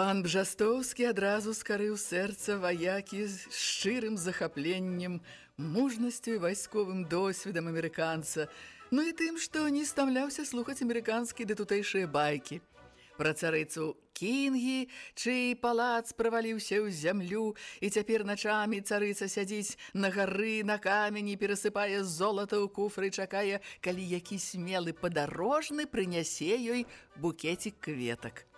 Пан Бжастоўскі адразу скарыў сэрца ваякі з шчырым захапленнем, мужнасцю і вайсковым досведам амерыканца, ну і тым, што не стамляўся слухаць амерыканскія ды тутэйшыя байкі. Пра царыцу Кінгі, чый палац праваліўся ў зямлю, і цяпер начамі царыца сядзіць на гары, на камені, перасыпае золата ў куфры, чакае, калі які смелы падарожны прынясе ёй букетик кветак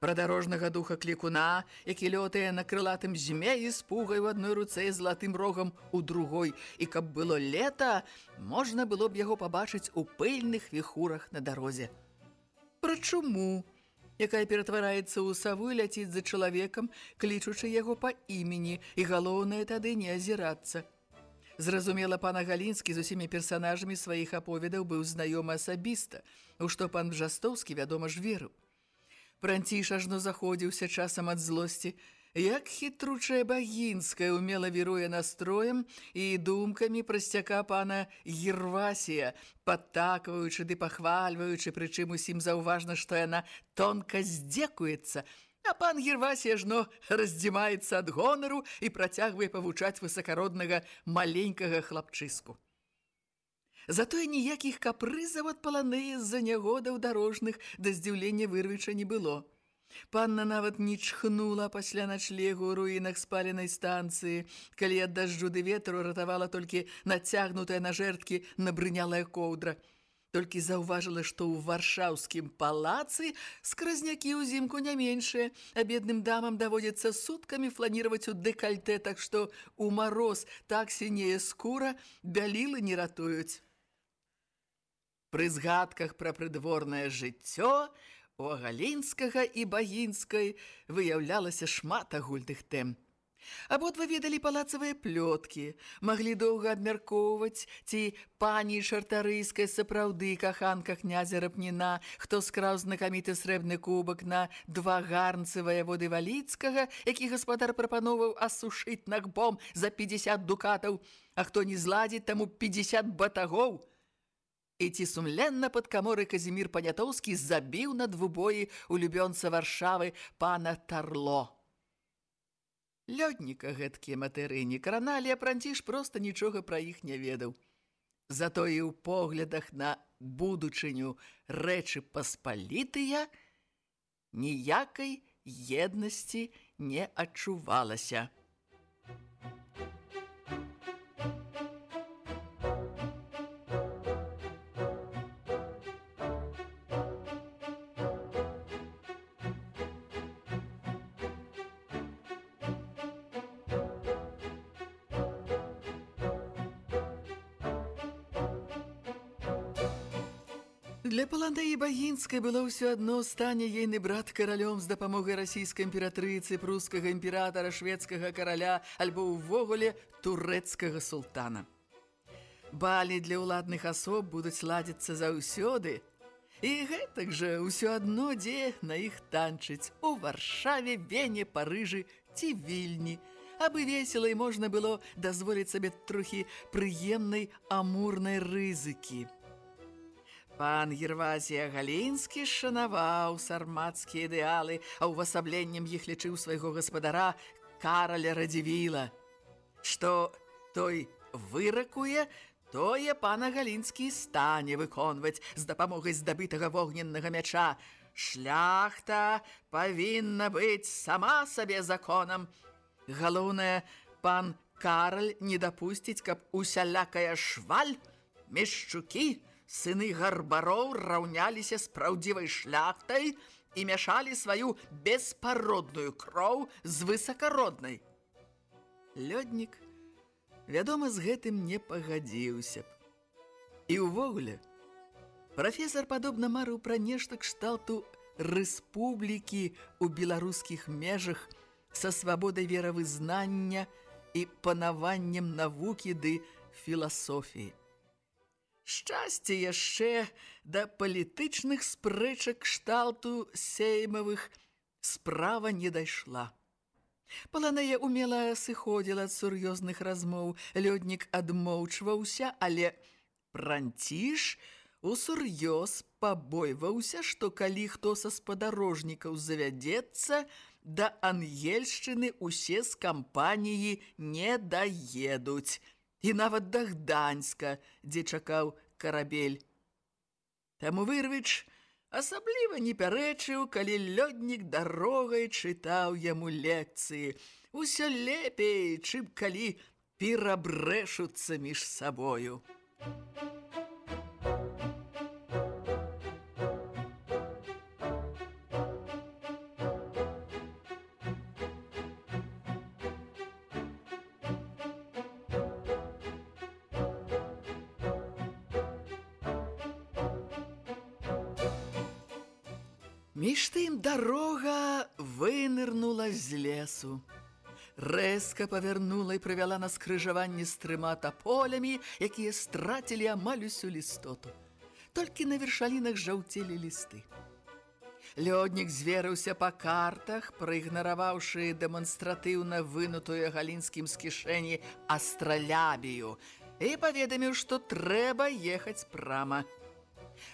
пра дарожнага духа клікуна, які лётае на крылатым змеі з пугай у адной руцэ і златым рогам у другой. І каб было лета, можна было б яго пабачыць у пыльных віхурах на дарозе. Пра чуму, якая ператвараецца ў саву і ляціць за чалавекам, клічучы яго па імені, і галоўнае тады не азірацца. Зразумела, пана Галінскі з усімі персанажамі сваіх аповедаў быў знаёмы асабіста, у што пан Бжастоўскі, вядома ж, верыў. Пранціш ажно заходзіўся часам ад злосці, як хітручая багінская умела віруе настроем і думкамі прасцяка пана Гервасія, падтакваючы ды пахвальваючы, прычым усім заўважна, што яна тонка здзекуецца, а пан Гервасія жно раздзімаецца ад гонару і працягвае павучаць высакароднага маленькага хлапчыску. Затое ніякіх капрызаў ад паланеі з-за нягодаў дарожных да здзіўлення вырвіча не было. Панна нават не чхнула пасля начлегу ў руінах спаленай станцыі, калі ад дажджу ды ветру ратавала толькі нацягнутая на жэрткі набрынялая коўдра. Толькі заўважыла, што ў варшаўскім палацы скразнякі ўзімку не меншыя, а бедным дамам даводзіцца суткамі фланіраваць у дэкальте, так што ў мароз так сінее скура бялілы не ратуюць. Пры згадках пра прыдворнае жыццё у Агалінскага і Багінскай выяўлялася шмат агульных тэм. Абодва ведалі палацавыя плёткі, маглі доўга абмяркоўваць, ці пані чартарыйскай сапраўды каханка князя Рапніна, хто скраў знакаміты срэбны кубак на два гарнцы ваяводы Валіцкага, які гаспадар прапановаў асушыць нагбом за 50 дукатаў, а хто не зладзіць, таму 50 батагоў – І ці сумленна пад каморы Казімір Панятоўскі забіў на двубоі улюбёнца Варшавы пана Тарло. Лёдніка гэткія матэры не краналі, а пранціш проста нічога пра іх не ведаў. Затое ў поглядах на будучыню рэчы паспалітыя ніякай еднасці не адчувалася. Для Паландаі Багінскай было ўсё адно стане ейны брат каралём з дапамогай расійскай імператрыцы, прускага імператара, шведскага караля альбо ўвогуле турэцкага султана. Балі для ўладных асоб будуць ладзіцца заўсёды, і гэтак жа ўсё адно дзе на іх танчыць у Варшаве, Вене, Парыжы ці Вільні, абы весела і можна было дазволіць сабе трохі прыемнай амурнай рызыкі. Пан Гервазія Галінскі шанаваў сармацкія ідэалы, а ўвасабленнем іх лічыў свайго гаспадара Караля Радзівіла. Што той выракуе, тое пана Галінскі стане выконваць з дапамогай здабытага вогненнага мяча. шляхта павінна быць сама сабе законам. Галоўнае, пан Караль не дапусціць, каб усялякая шваль, мешчукі, сыны гарбароў раўняліся з праўдзівай шляхтай і мяшалі сваю беспародную кроў з высакароднай. Лёднік, вядома, з гэтым не пагадзіўся б. І ўвогуле, прафесор падобна марыў пра нешта кшталту рэспублікі ў беларускіх межах са свабодай веравызнання і панаваннем навукі ды філасофіі. Шчасце яшчэ да палітычных спрэчак кшталту сеймавых справа не дайшла. Паланея умела сыходзіла ад сур'ёзных размоў, лёднік адмоўчваўся, але пранціш усур'ёз пабойваўся, што калі хто са спадарожнікаў завядзецца, да ангельшчыны усе з кампаніі не даедуць і нават да Гданьска, дзе чакаў карабель. Таму вырвіч асабліва не пярэчыў, калі лёднік дарогай чытаў яму лекцыі. Усё лепей, чым калі перабрэшуцца між сабою. Між дарога вынырнула з лесу. Рэзка павярнула і прывяла на скрыжаванне з трыма таполямі, якія страцілі амаль усю лістоту. Толькі на вершалінах жаўцелі лісты. Лёднік зверыўся па картах, праігнараваўшы дэманстратыўна вынутую галінскім з кішэні астралябію і паведаміў, што трэба ехаць прама.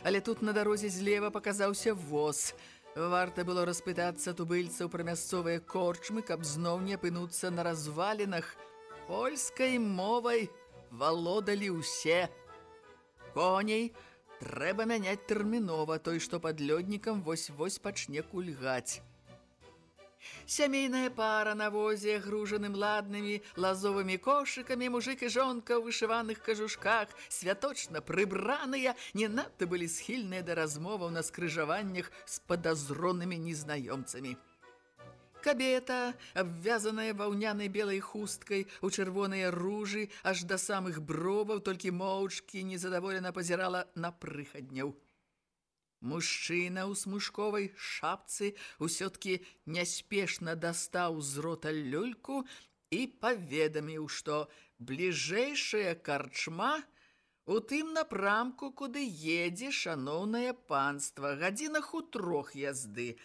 Але тут на дарозе злева паказаўся воз – Варта было распытацца тубыльцаў пра мясцовыя корчмы, каб зноў не апынуцца на развалінах. Польскай мовай валодалі ўсе. Коней трэба мяняць тэрмінова, той, што пад лёднікам вось-вось пачне кульгаць. Сямейная пара на возе, гружаным ладнымі лазовымі кошыкамі, мужик і жонка ў вышываных кажушках, святочна прыбраныя, не надта былі схільныя да размоваў на скрыжаваннях з падазронымі незнаёмцамі. Кабета, абвязаная ваўнянай белай хусткай у чырвоныя ружы, аж да самых броваў, толькі моўчкі незадаволена пазірала на прыхадняў. Мужчына ў смушковай шапцы ўсё-ткі няспешна дастаў з рота люльку і паведаміў, што бліжэйшая карчма у тым напрамку, куды едзе шаноўнае панства, гадзінах у трох язды.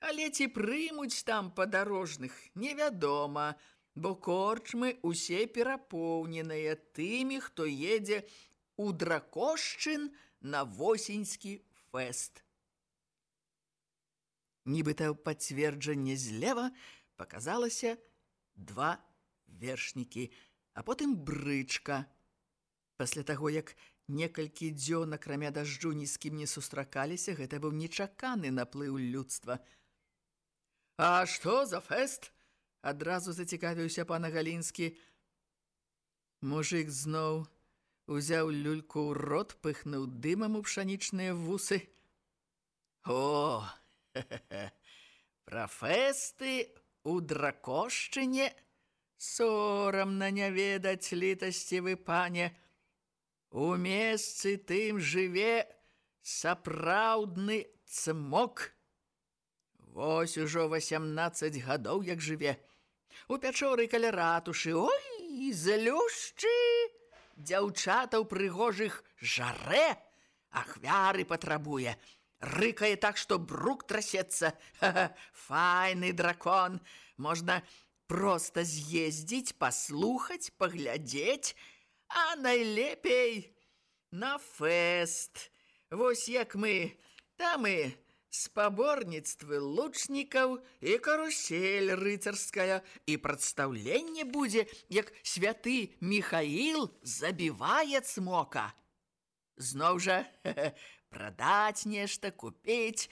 Але ці прымуць там падарожных, невядома, бо корчмы усе перапоўненыя тымі, хто едзе у дракошчын на восеньскі фэст. Нібыта пацверджанне злева паказалася два вершнікі, а потым брычка. Пасля таго, як некалькі дзён акрамя дажджу ні з кім не сустракаліся, гэта быў нечаканы наплыў людства. «А што за фэст?» – адразу зацікавіўся пана Галінскі. Мужик зноў узяў люльку ў рот, пыхнуў дымам у пшанічныя вусы. О, пра фэсты у дракошчыне сорамна не ведаць літасцівы пане. У месцы тым жыве сапраўдны цмок. Вось ужо 18 гадоў як жыве. У пячоры каля ратушы, ой, злюшчы! Дзяўчата ў прыгожых жарэ, ахвяры патрабуе. Рыкае так, што брук трасецца. Файны дракон. Можна проста з'ездзіць, паслухаць, паглядзець, а найлепей на фэст. Вось як мы, там і спаборніцтвы лучнікаў і карусель рыцарская і прадстаўленне будзе, як святы Михаил забівае цмока. Зноў жа прадаць нешта, купіць,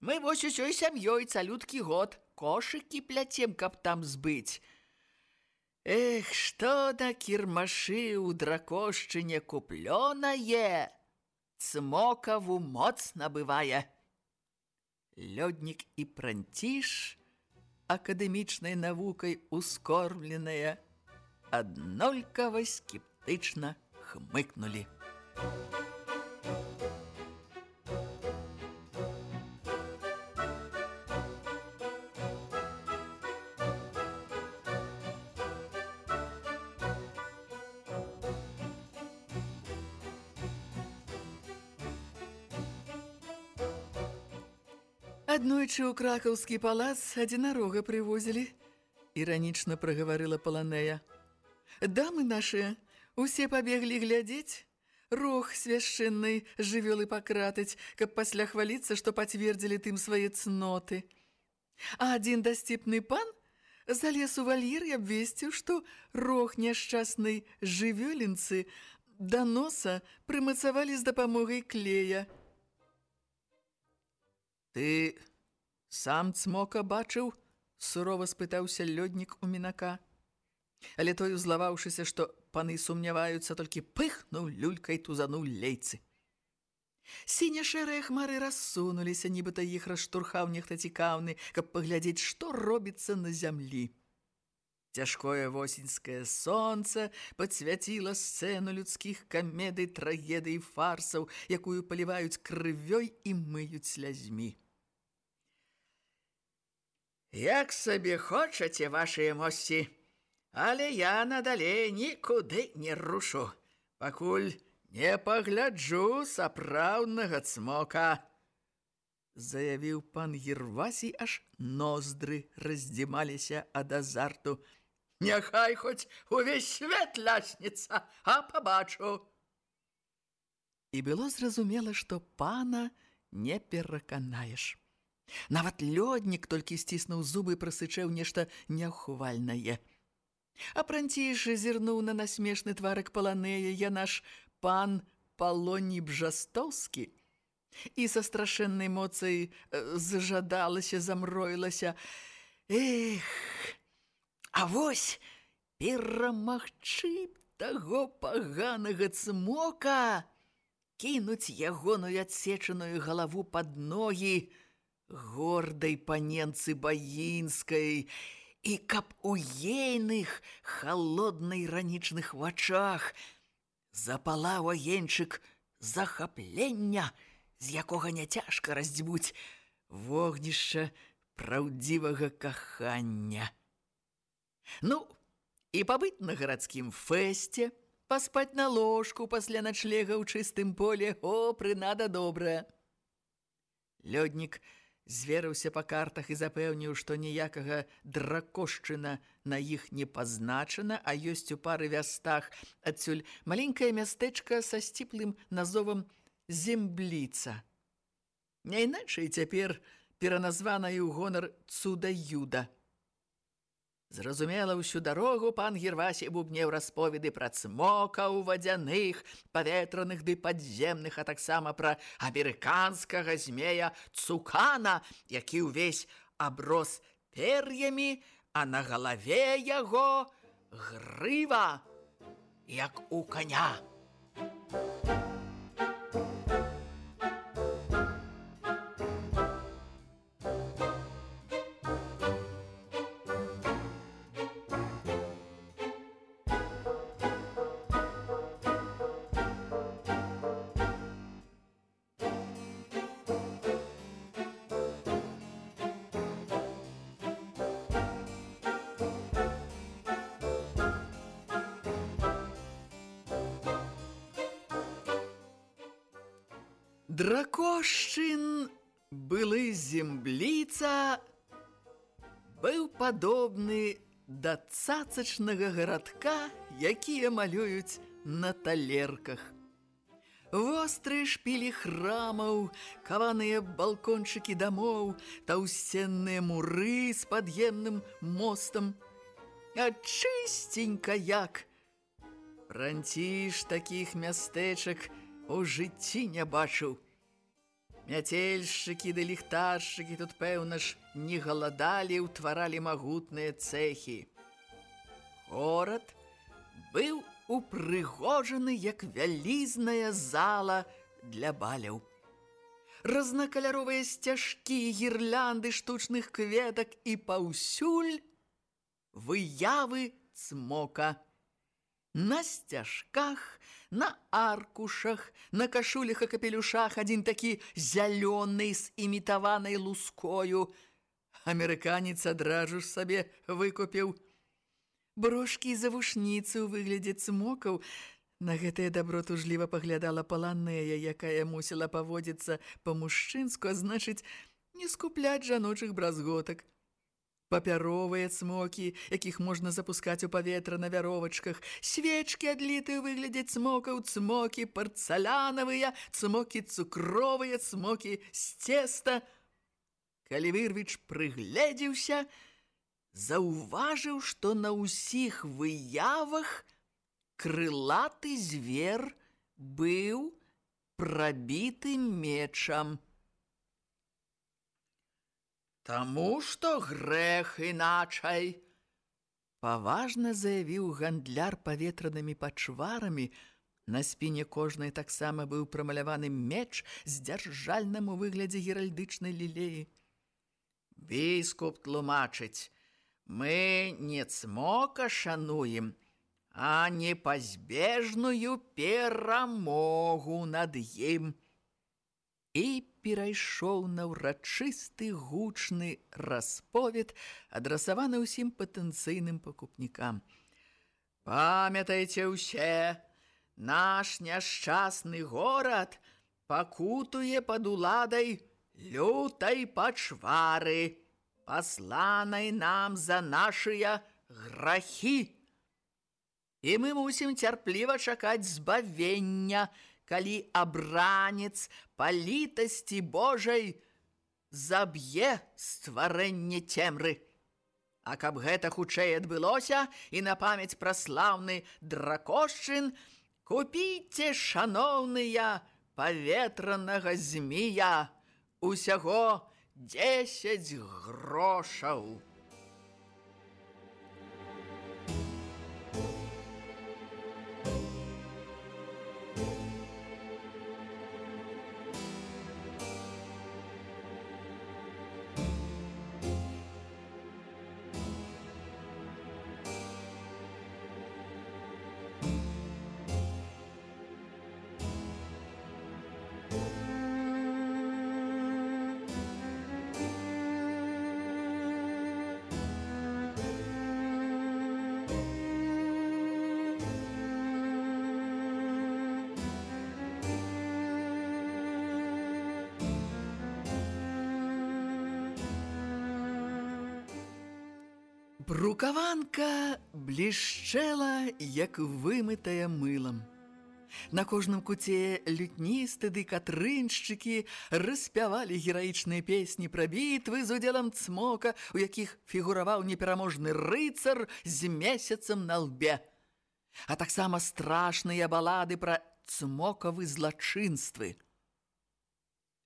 Мы вось усёй сям'ёй цалюткі год кошыкі пляцем, каб там збыць. Эх, што на кірмашы ў дракошчыне куплёнае, цмокаву моц набывае. Лёднік і пранціш акадэмічнай навукай ускормленая, аднолькава скептычна хмыкнулі. Аднойчы ў кракаўскі палац адзінарога прывозілі, іранічна прагаварыла паланея. Дамы нашыя усе пабеглі глядзець, рог свяшчэннай жывёлы пакратаць, каб пасля хваліцца, што пацвердзілі тым свае цноты. А адзін дасціпны пан залез у вальер і абвесціў, што рог няшчаснай жывёлінцы да носа прымацавалі з дапамогай клея – Ты сам цмока бачыў? сурова спытаўся лёднік у мінака. Але той, узлаваўшыся, што паны сумняваюцца, толькі пыхнуў люлькай тузануў лейцы. Сіня-шэрыя хмары рассунуліся, нібыта іх расштурхаў нехта цікаўны, каб паглядзець, што робіцца на зямлі. Цяжкое восеньскае сонца падсвяціла сцэну людскіх камедый, трагедый і фарсаў, якую паліваюць крывёй і мыюць слязьмі. Як сабе хочаце вашыя мосці, але я надалей нікуды не рушу, пакуль не пагляджу сапраўднага цмока. Заявіў пан Гервасій, аж ноздры раздзімаліся ад азарту, Няхай хоць увесь свет лясніца, а пабачу. І было зразумела, што пана не пераканаеш. Нават лёднік толькі сціснуў зубы і прасычэў нешта няхвальнае. А пранціш зірнуў на насмешны тварык паланея, я наш пан Палоній Бжастоўскі, і са страшэннай моцай э, зажадалася, замроілася. Эх! А вось перамагчы таго паганага цмока, кінуць ягоную адсечаную галаву пад ногі гордай паненцы баінскай, і каб у ейных халоднай ранічных вачах запалаў агеньчык захаплення, з якога няцяжка раздзьбуць вогнішча праўдзівага кахання. Ну, і пабыць на гарадскім фэсце, паспаць на ложку пасля начлега ў чыстым поле, о, прынада добрая. Лёднік зверыўся па картах і запэўніў, што ніякага дракошчына на іх не пазначана, а ёсць у пары вястах адсюль маленькае мястэчка са сціплым назовам «Зембліца». Не іначай цяпер пераназвана і ў гонар «Цуда-юда». Зразумела, ўсю дарогу пан Гервасі бубнеў расповеды пра цмокаў вадзяных, паветраных ды падземных, а таксама пра амерыканскага змея Цукана, які ўвесь аброс пер'ямі, а на галаве яго грыва, як у каня. Дракошчын былы земліца быў падобны да цацачнага гарадка, якія малююць на талерках. Вострыя шпілі храмаў, каваныя балкончыкі дамоў, таўсценныя муры з пад'емным мостам. А чыстенька як! Пранціш такіх мястэчак у жыцці не бачыў. Мяцельшчыкі ды ліхтаршчыкі тут, пэўна ж, не галадалі, ўтваралі магутныя цэхі. Горад быў упрыгожаны як вялізная зала для баляў. Разнакаляровыя сцяжкі, гірлянды штучных кветак і паўсюль выявы цмока. На сцяжках, на аркушах, на кашулях і капелюшах адзін такі зялёны з імітаванай лускою. Амерыканец адражу ж сабе выкупіў. Брошкі і завушніцы ў выглядзе цмокаў. На гэтае дабро тужліва паглядала паланея, якая мусіла паводзіцца па-мужчынску, а значыць, не скупляць жаночых бразготак папяровыя цмокі, якіх можна запускаць у паветра на вяровачках, свечкі адлітыя ў выглядзе цмокаў, цмокі парцалянавыя, цмокі цукровыя, цмокі з цеста. Калі Вырвіч прыгледзіўся, заўважыў, што на ўсіх выявах крылаты звер быў прабіты мечам. Таму што грэх іначай. Паважна заявіў гандляр паветранымі пачварамі. На спіне кожнай таксама быў прамаляваны меч з дзяржальным у выглядзе геральдычнай лілеі. Біскуп тлумачыць, мы не цмока шануем, а непазбежную перамогу над ім і перайшоў на ўрачысты гучны расповед, адрасаваны ўсім патэнцыйным пакупнікам. Памятайце ўсе, наш няшчасны горад пакутуе пад уладай лютай пачвары, пасланай нам за нашыя грахі. І мы мусім цярпліва чакаць збавення, калі абранец па літасці Божай заб'е стварэнне цемры. А каб гэта хутчэй адбылося і на памяць пра слаўны дракошчын, купіце, шаноўныя, паветранага змія, усяго 10 грошаў. Брукаванка блішчэла, як вымытая мылам. На кожным куце лютністы ды катрыншчыкі распявалі гераічныя песні пра бітвы з удзелам цмока, у якіх фігураваў непераможны рыцар з месяцам на лбе. А таксама страшныя балады пра цмокавы злачынствы.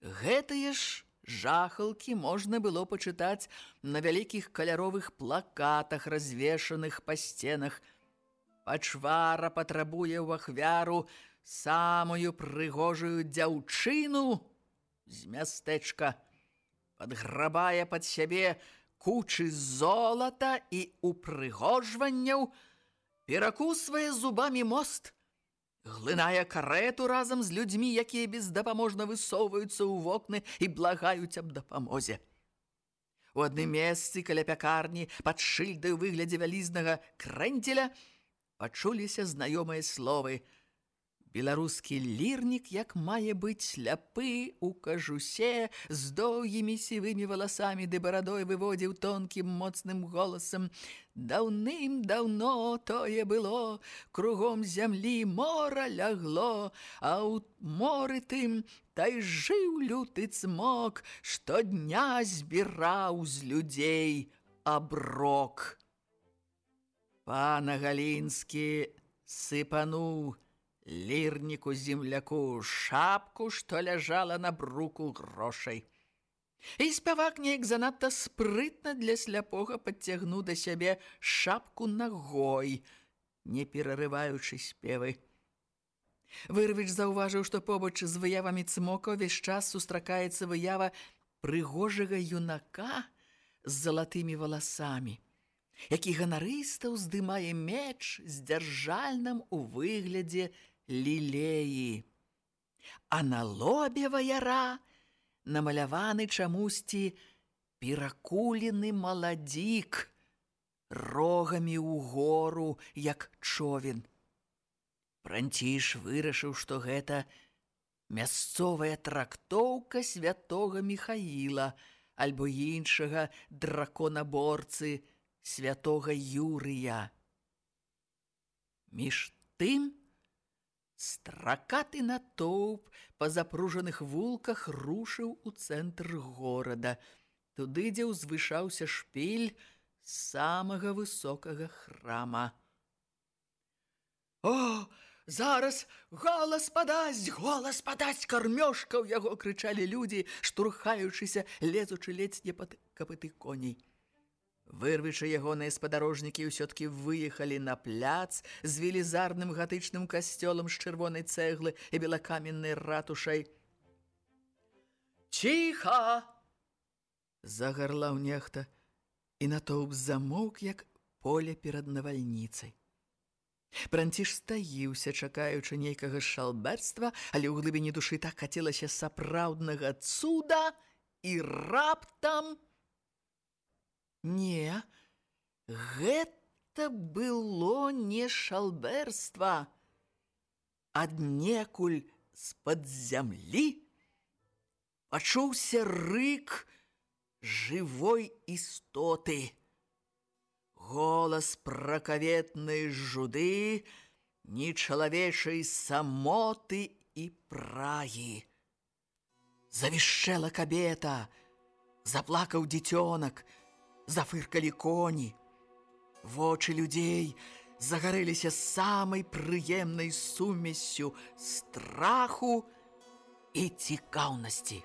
Гэтыя ж Жахалкі можна было пачытаць на вялікіх каляровых плакатах, развешаных па сценах. Пачвара патрабуе ў ахвяру самую прыгожую дзяўчыну з мястэчка. Падграбае пад сябе кучы золата і упрыгожванняў, перакусвае зубамі мост – глынае карету разам з людзьмі, якія бездапаможна высоўваюцца ў вокны і благаюць аб дапамозе. У адным месцы каля пякарні пад шыльдай у выглядзе вялізнага крэнцеля пачуліся знаёмыя словы – Беларускі лірнік, як мае быць сляпы у кажусе, з доўгімі сівымі валасамі ды барадой выводзіў тонкім моцным голасам. Даўным-даўно тое было, кругом зямлі мора лягло, а ў моры тым тай жыў люты цмок, штодня збіраў з людзей аброк. Пана Галінскі сыпануў, лірніку земляку шапку, што ляжала на бруку грошай. І спявак неяк занадта спрытна для сляпога падцягнуў да сябе шапку нагой, не перарываючы спевы. Вырвіч заўважыў, што побач з выявамі цмока ўвесь час сустракаецца выява прыгожага юнака з залатымі валасамі, які ганарыста ўздымае меч з дзяржальным у выглядзе лілеі. А на лобе ваяра намаляваны чамусьці перакулены маладзік рогамі ў гору, як човен. Пранціш вырашыў, што гэта мясцовая трактоўка святога Михаіла альбо іншага драконаборцы святога Юрыя. Між тым, стракаты натоўп па запружаных вулках рушыў у цэнтр горада, туды, дзе ўзвышаўся шпіль самага высокага храма. О, зараз голас падасць, голас падасць кармёшка ў яго крычалі людзі, штурхаючыся, лезучы ледзь не пад капыты коней. Вырвічы ягоныя спадарожнікі ўсё-ткі выехалі на пляц з велізарным гатычным касцёлам з чырвонай цэглы і белакаменнай ратушай. «Ціха!» – загарлаў нехта, і натоўп замоўк, як поле перад навальніцай. Пранціш стаіўся, чакаючы нейкага шалберства, але ў глыбіні душы так хацелася сапраўднага цуда і раптам – Не, гэта было не шалберства. Аднекуль з-пад зямлі пачуўся рык жывой істоты. Голас пракаветнай жуды, нечалавечай самоты і прагі. Завішчэла кабета, заплакаў дзіцёнак, зафыркалі коні. Вочы людзей загарэліся самай прыемнай сумессю страху і цікаўнасці.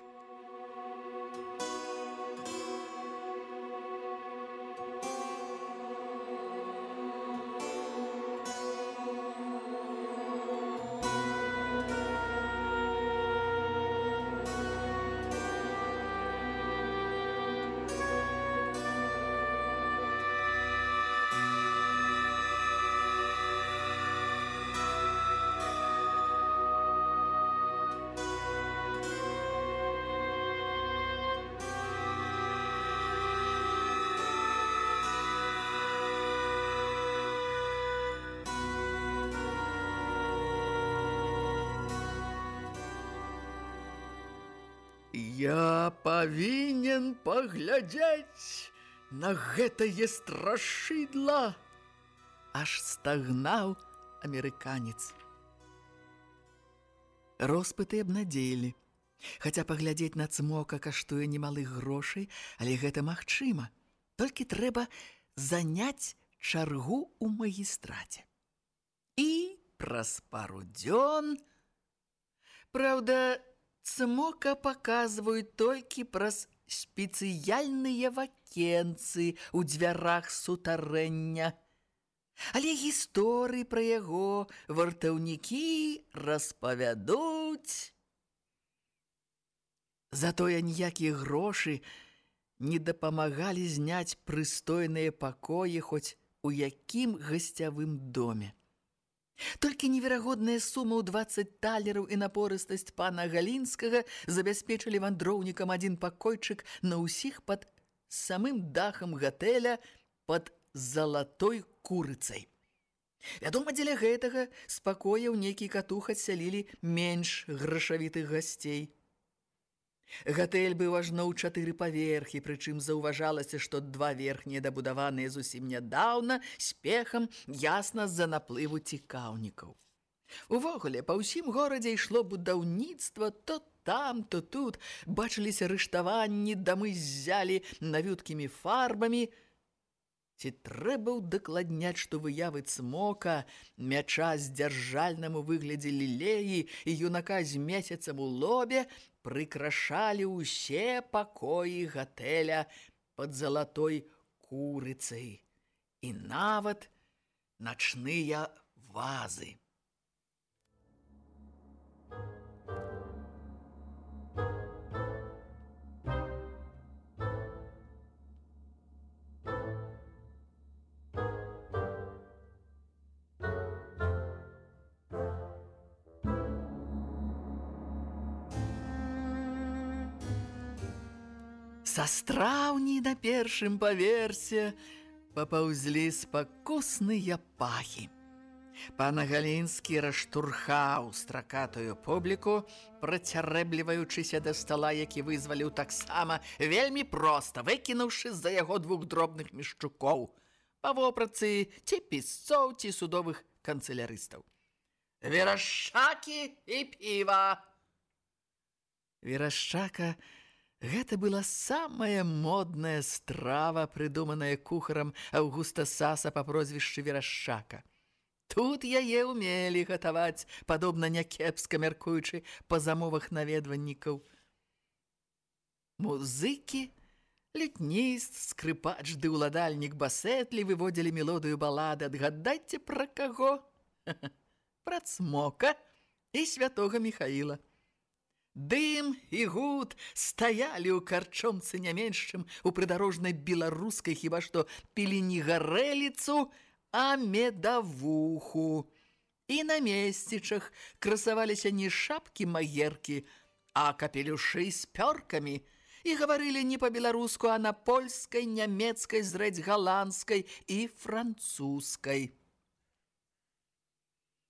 Я павінен паглядзець на гэтае страшыдла, аж стагнаў амерыканец. Роспыты абнадзеілі. Хаця паглядзець на цмока каштуе немалых грошай, але гэта магчыма. Толькі трэба заняць чаргу ў магістраце. І праз пару дзён... Праўда, Цмока паказваюць толькі праз спецыяльныя вакенцы ў дзвярах сутарэння. Але гісторыі пра яго вартаўнікі распавядуць. Затое ніякія грошы не дапамагалі зняць прыстойныя пакоі хоць у якім гасцявым доме. Толькі неверагодная сума ў 20 талераў і напорыстасць пана Галінскага забяспечылі вандроўнікам адзін пакойчык на ўсіх пад самым дахам гатэля пад залатой курыцай. Вядома, дзеля гэтага спакояў нейкі катух адсялілі менш грашавітых гасцей. Гатэль быў ажно ў чатыры паверхі, прычым заўважалася, што два верхнія дабудаваныя зусім нядаўна спехам ясна з-за наплыву цікаўнікаў. Увогуле, па ўсім горадзе ішло будаўніцтва то там, то тут, бачыліся рыштаванні, дамы ззялі навюткімі фарбамі. Ці трэба ўдакладняць, што выявы цмока, мяча з дзяржальнаму выглядзе лілеі і юнака з месяцам у лобе прыкрашалі ўсе пакоі гатэля пад залатой курыцай і нават начныя вазы. Са страўні на першым паверсе папаўзлі спакусныя пахі. Пана Галінскі раштурхаў стракатую публіку, працярэбліваючыся да стала, які вызваліў таксама вельмі проста, выкінуўшы з-за яго двух дробных мешчукоў, па вопрацы ці пісцоў ці судовых канцелярыстаў. Верашчакі і піва. Верашчака – Гэта была самая модная страва, прыдуманая кухарам Аўгуста Саса па прозвішчы Верашчака. Тут яе ўмелі гатаваць, падобна някепска мяркуючы па замовах наведваннікаў. Музыкі, летніст, скрыпач ды ўладальнік басетлі выводзілі мелодыю балады. Адгадайце пра каго? Пра цмока і святога Міхаіла. Дым і гуд стаялі ў карчомцы не меншым у прыдарожнай беларускай хіба што пілі не гарэліцу, а медавуху. І на месцічах красаваліся не шапкі-магеркі, а капелюшы з пёркамі, і гаварылі не па-беларуску, а на польскай, нямецкай, зрэдзь галандскай і французскай.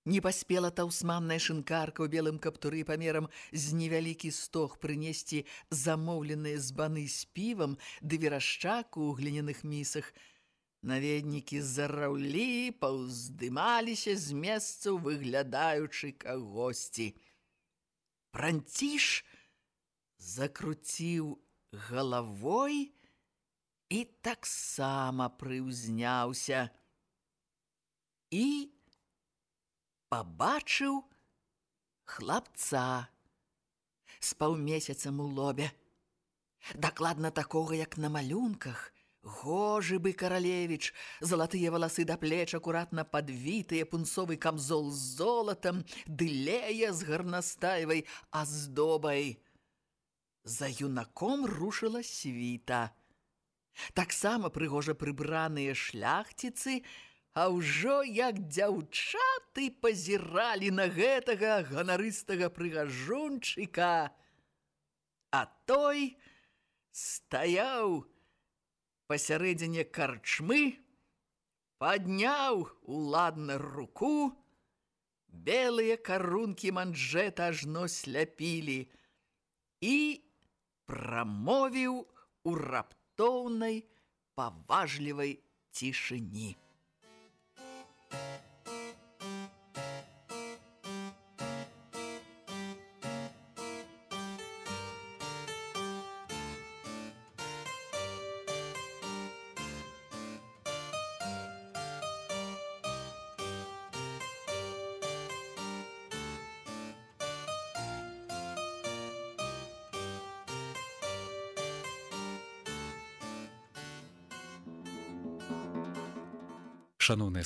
Не паспела таўсманная шынкарка ў белым каптуры памерам з невялікі стог прынесці замоўленыя збаны з півам ды верашчаку ў гліняных місах. Наведнікі зараўлі, паўздымаліся з месцаў, выглядаючы кагосьці. Пранціш закруціў галавой і таксама прыўзняўся. І пабачыў хлапца з паўмесяцам у лобе. Дакладна такога, як на малюнках, гожы бы каралевіч, залатыя валасы да плеч акуратна падвітыя пунцовы камзол з золатам, дылея з гарнастаевай аздобай. За юнаком рушыла світа. Таксама прыгожа прыбраныя шляхціцы, А ўжо як дзяўчаты пазіралі на гэтага ганарыстага прыгажунчыка, а той стаяў пасярэдзіне карчмы, падняў уладна руку, белыя карункі манжэта ажно сляпілі і прамовіў у раптоўнай паважлівай цішыні.